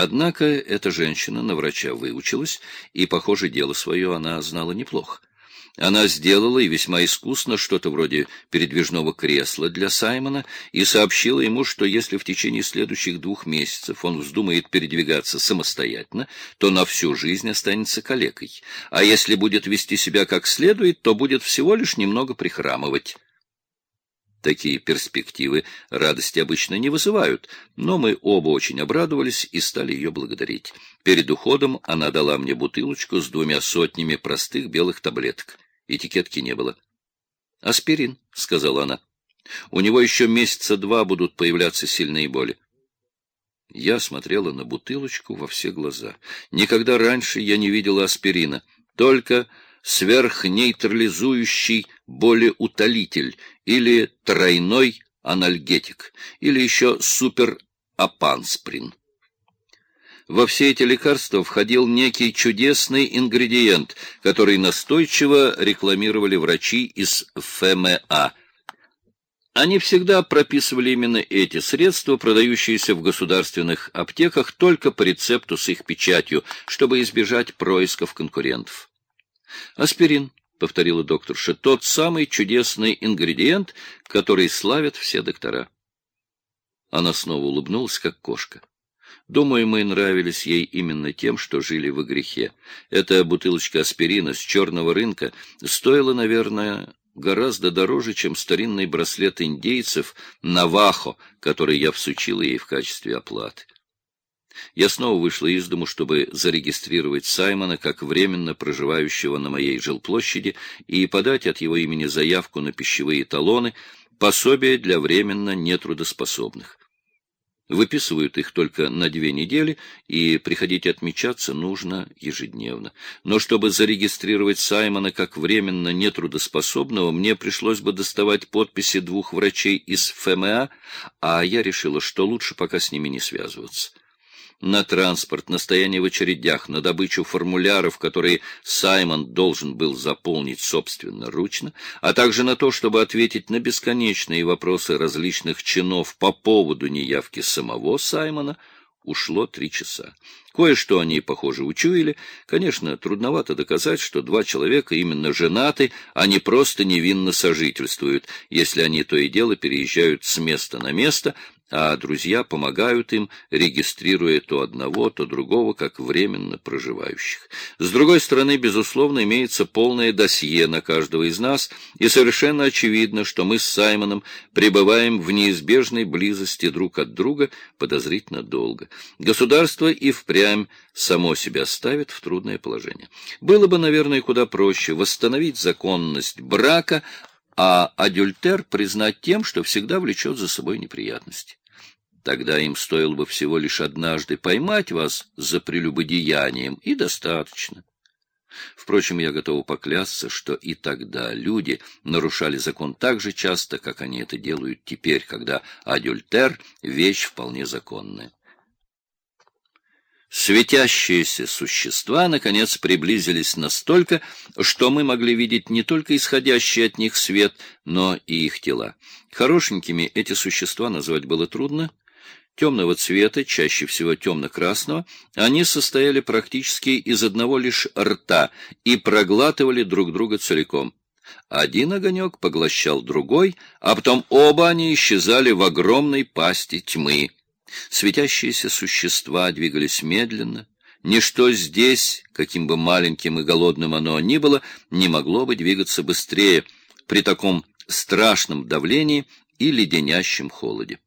Однако эта женщина на врача выучилась, и, похоже, дело свое она знала неплохо. Она сделала и весьма искусно что-то вроде передвижного кресла для Саймона и сообщила ему, что если в течение следующих двух месяцев он вздумает передвигаться самостоятельно, то на всю жизнь останется калекой, а если будет вести себя как следует, то будет всего лишь немного прихрамывать. Такие перспективы радости обычно не вызывают, но мы оба очень обрадовались и стали ее благодарить. Перед уходом она дала мне бутылочку с двумя сотнями простых белых таблеток. Этикетки не было. «Аспирин», — сказала она. «У него еще месяца два будут появляться сильные боли». Я смотрела на бутылочку во все глаза. Никогда раньше я не видела аспирина, только сверхнейтрализующий болеутолитель или тройной анальгетик, или еще суперапансприн. Во все эти лекарства входил некий чудесный ингредиент, который настойчиво рекламировали врачи из ФМА. Они всегда прописывали именно эти средства, продающиеся в государственных аптеках только по рецепту с их печатью, чтобы избежать происков конкурентов. Аспирин, — повторила докторша, — тот самый чудесный ингредиент, который славят все доктора. Она снова улыбнулась, как кошка. Думаю, мы нравились ей именно тем, что жили во грехе. Эта бутылочка аспирина с черного рынка стоила, наверное, гораздо дороже, чем старинный браслет индейцев Навахо, который я всучила ей в качестве оплаты. Я снова вышла из дому, чтобы зарегистрировать Саймона как временно проживающего на моей жилплощади и подать от его имени заявку на пищевые талоны, пособие для временно нетрудоспособных. Выписывают их только на две недели, и приходить отмечаться нужно ежедневно. Но чтобы зарегистрировать Саймона как временно нетрудоспособного, мне пришлось бы доставать подписи двух врачей из ФМА, а я решила, что лучше пока с ними не связываться на транспорт, на стояние в очередях, на добычу формуляров, которые Саймон должен был заполнить собственноручно, а также на то, чтобы ответить на бесконечные вопросы различных чинов по поводу неявки самого Саймона, ушло три часа. Кое-что они, похоже, учуяли. Конечно, трудновато доказать, что два человека именно женаты, а не просто невинно сожительствуют, если они то и дело переезжают с места на место, а друзья помогают им, регистрируя то одного, то другого, как временно проживающих. С другой стороны, безусловно, имеется полное досье на каждого из нас, и совершенно очевидно, что мы с Саймоном пребываем в неизбежной близости друг от друга подозрительно долго. Государство и впрямь само себя ставит в трудное положение. Было бы, наверное, куда проще восстановить законность брака, а адюльтер признать тем, что всегда влечет за собой неприятности. Тогда им стоило бы всего лишь однажды поймать вас за прелюбодеянием, и достаточно. Впрочем, я готов поклясться, что и тогда люди нарушали закон так же часто, как они это делают теперь, когда адюльтер — вещь вполне законная. Светящиеся существа, наконец, приблизились настолько, что мы могли видеть не только исходящий от них свет, но и их тела. Хорошенькими эти существа назвать было трудно. Темного цвета, чаще всего темно-красного, они состояли практически из одного лишь рта и проглатывали друг друга целиком. Один огонек поглощал другой, а потом оба они исчезали в огромной пасти тьмы. Светящиеся существа двигались медленно. Ничто здесь, каким бы маленьким и голодным оно ни было, не могло бы двигаться быстрее при таком страшном давлении и леденящем холоде.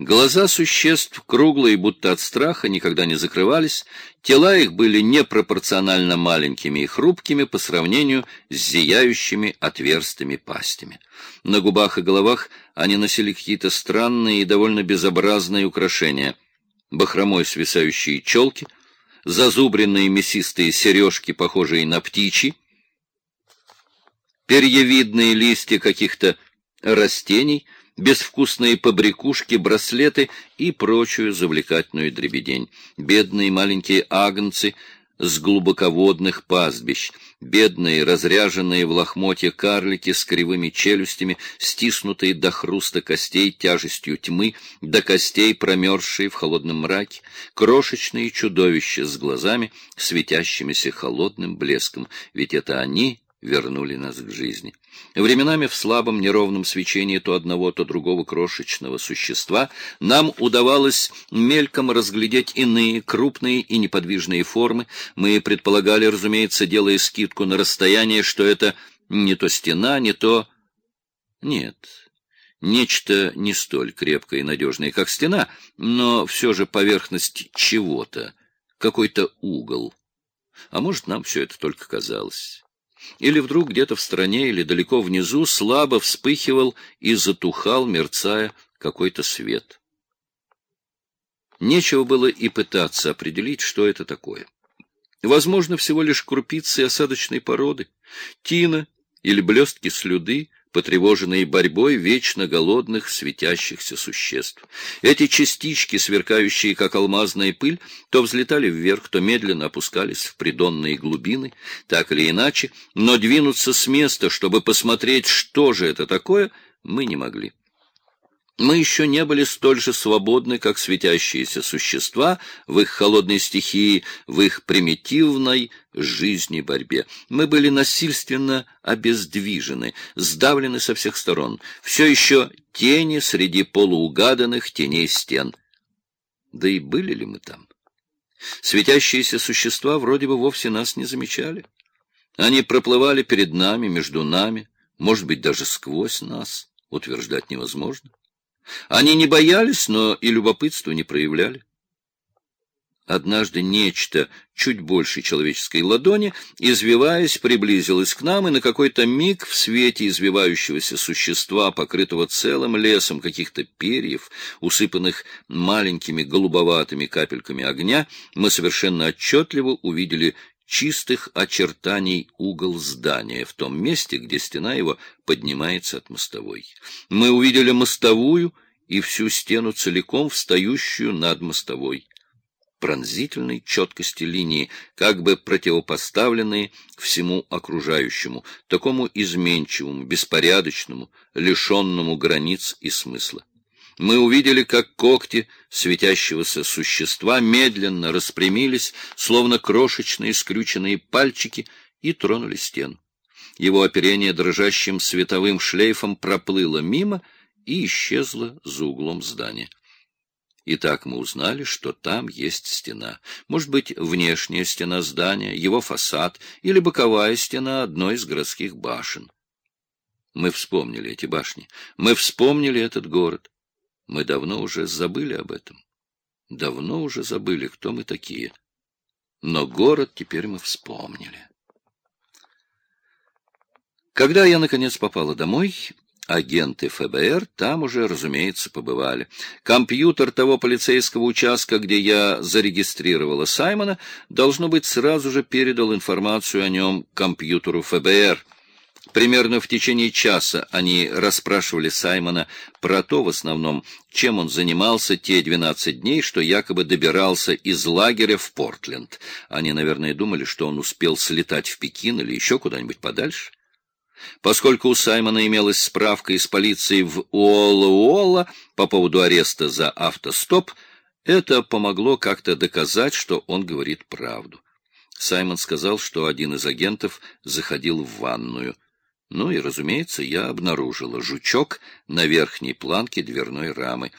Глаза существ, круглые, будто от страха, никогда не закрывались, тела их были непропорционально маленькими и хрупкими по сравнению с зияющими отверстыми пастями. На губах и головах они носили какие-то странные и довольно безобразные украшения. Бахромой свисающие челки, зазубренные мясистые сережки, похожие на птичьи, перьевидные листья каких-то растений — безвкусные побрякушки, браслеты и прочую завлекательную дребедень. Бедные маленькие агнцы с глубоководных пастбищ, бедные, разряженные в лохмотья карлики с кривыми челюстями, стиснутые до хруста костей тяжестью тьмы, до костей промерзшие в холодном мраке, крошечные чудовища с глазами, светящимися холодным блеском, ведь это они вернули нас к жизни. Временами в слабом неровном свечении то одного, то другого крошечного существа нам удавалось мельком разглядеть иные, крупные и неподвижные формы. Мы предполагали, разумеется, делая скидку на расстояние, что это не то стена, не то... Нет, нечто не столь крепкое и надежное, как стена, но все же поверхность чего-то, какой-то угол. А может, нам все это только казалось. Или вдруг где-то в стороне или далеко внизу слабо вспыхивал и затухал, мерцая, какой-то свет. Нечего было и пытаться определить, что это такое. Возможно, всего лишь крупицы осадочной породы, тина или блестки слюды, потревоженные борьбой вечно голодных светящихся существ. Эти частички, сверкающие как алмазная пыль, то взлетали вверх, то медленно опускались в придонные глубины, так или иначе, но двинуться с места, чтобы посмотреть, что же это такое, мы не могли. Мы еще не были столь же свободны, как светящиеся существа в их холодной стихии, в их примитивной жизни борьбе. Мы были насильственно обездвижены, сдавлены со всех сторон, все еще тени среди полуугаданных теней стен. Да и были ли мы там? Светящиеся существа вроде бы вовсе нас не замечали. Они проплывали перед нами, между нами, может быть, даже сквозь нас, утверждать невозможно. Они не боялись, но и любопытства не проявляли. Однажды нечто чуть больше человеческой ладони, извиваясь, приблизилось к нам, и на какой-то миг в свете извивающегося существа, покрытого целым лесом каких-то перьев, усыпанных маленькими голубоватыми капельками огня, мы совершенно отчетливо увидели чистых очертаний угол здания, в том месте, где стена его поднимается от мостовой. Мы увидели мостовую и всю стену целиком встающую над мостовой. Пронзительной четкости линии, как бы противопоставленные всему окружающему, такому изменчивому, беспорядочному, лишенному границ и смысла мы увидели, как когти светящегося существа медленно распрямились, словно крошечные скрюченные пальчики, и тронули стену. Его оперение дрожащим световым шлейфом проплыло мимо и исчезло за углом здания. И так мы узнали, что там есть стена. Может быть, внешняя стена здания, его фасад или боковая стена одной из городских башен. Мы вспомнили эти башни, мы вспомнили этот город. Мы давно уже забыли об этом. Давно уже забыли, кто мы такие. Но город теперь мы вспомнили. Когда я, наконец, попала домой, агенты ФБР там уже, разумеется, побывали. Компьютер того полицейского участка, где я зарегистрировала Саймона, должно быть, сразу же передал информацию о нем компьютеру ФБР — Примерно в течение часа они расспрашивали Саймона про то, в основном, чем он занимался те 12 дней, что якобы добирался из лагеря в Портленд. Они, наверное, думали, что он успел слетать в Пекин или еще куда-нибудь подальше. Поскольку у Саймона имелась справка из полиции в Уолла-Уолла по поводу ареста за автостоп, это помогло как-то доказать, что он говорит правду. Саймон сказал, что один из агентов заходил в ванную. Ну и, разумеется, я обнаружила жучок на верхней планке дверной рамы.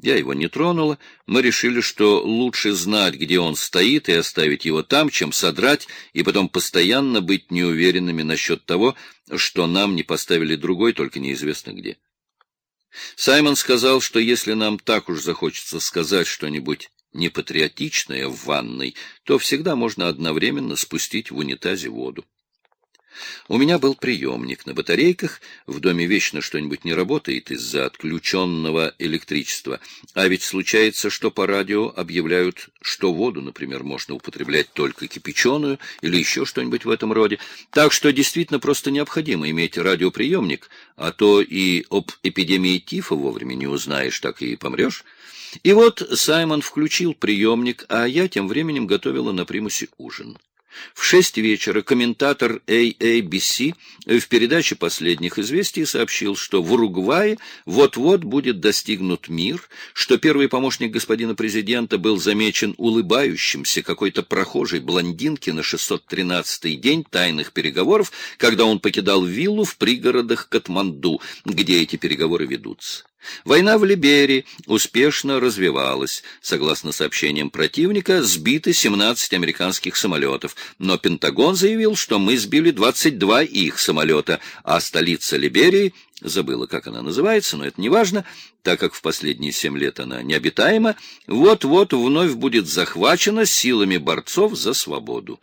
Я его не тронула. Мы решили, что лучше знать, где он стоит, и оставить его там, чем содрать, и потом постоянно быть неуверенными насчет того, что нам не поставили другой, только неизвестно где. Саймон сказал, что если нам так уж захочется сказать что-нибудь непатриотичное в ванной, то всегда можно одновременно спустить в унитазе воду. У меня был приемник на батарейках, в доме вечно что-нибудь не работает из-за отключенного электричества, а ведь случается, что по радио объявляют, что воду, например, можно употреблять только кипяченую или еще что-нибудь в этом роде, так что действительно просто необходимо иметь радиоприемник, а то и об эпидемии тифа вовремя не узнаешь, так и помрешь. И вот Саймон включил приемник, а я тем временем готовила на примусе ужин. В шесть вечера комментатор AABC в передаче последних известий сообщил, что в Уругвае вот-вот будет достигнут мир, что первый помощник господина президента был замечен улыбающимся какой-то прохожей блондинки на 613-й день тайных переговоров, когда он покидал виллу в пригородах Катманду, где эти переговоры ведутся. Война в Либерии успешно развивалась. Согласно сообщениям противника, сбиты 17 американских самолетов, но Пентагон заявил, что мы сбили 22 их самолета, а столица Либерии, забыла, как она называется, но это не важно, так как в последние семь лет она необитаема, вот-вот вновь будет захвачена силами борцов за свободу.